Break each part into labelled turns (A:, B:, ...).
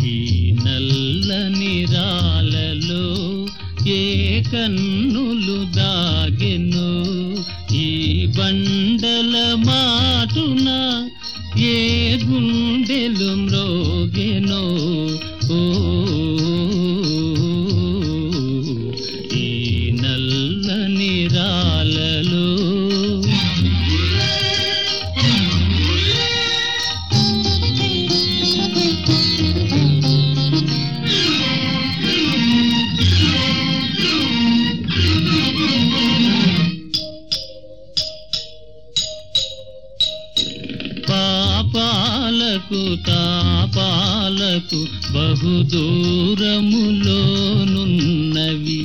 A: ఈ నల్లని రాలలో ఏ కన్నులు దాగెను? ఈ బండల మాటున పాలకు తాపాలకు బహుదూరములోనున్నవి.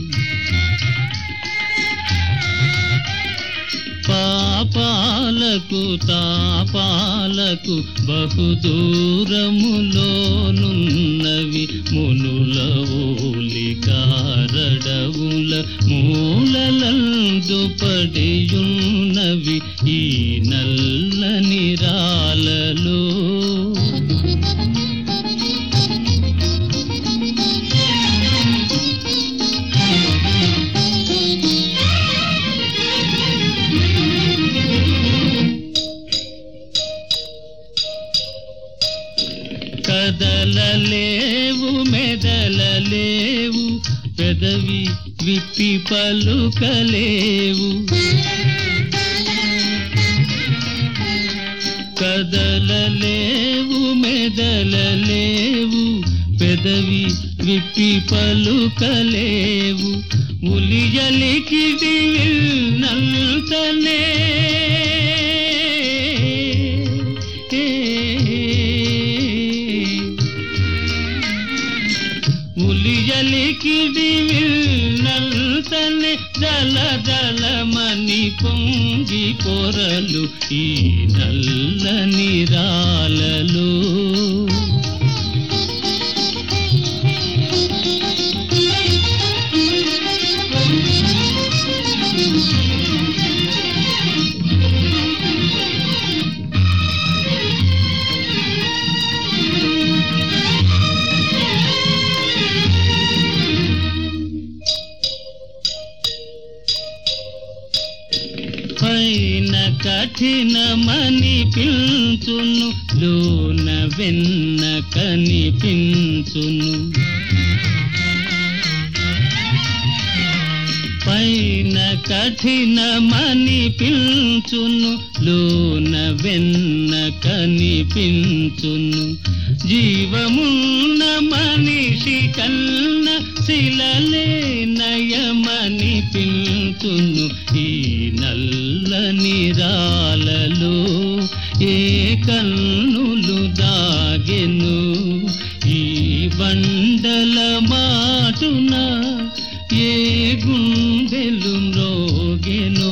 A: పాపాలకు తాపాలకు బహుదూరములోనున్నవి. మునుల ఓలి కారడవుల మూలలందు పడియున్నవి. ఈ నల్ల కదలలేవు మెదలలేవు పెదవి విప్పి పలుకలేవు. కదలలేవు మెదలలేవు పెదవి విప్పి పలుకలేవు. ఉలియలికిడి విల్నంతనే ఉలియలికిడి విల్నంతనే జల జలమని పొంగి పొరలు ఈ నల్లని రాలలో పైన కఠినమని పిల్చును లోన వెన్న కనిపించును. పైన కఠినమని పిల్చును లోన వెన్న కనిపించును. జీవమున్న మనిషి కన్న శిలలే నయమని పిల్చును ఈ చల్లని రాలలో ఏ కన్నులు దాగెను. ఈ బండల మాటున ఏ గుండెలు రోగెను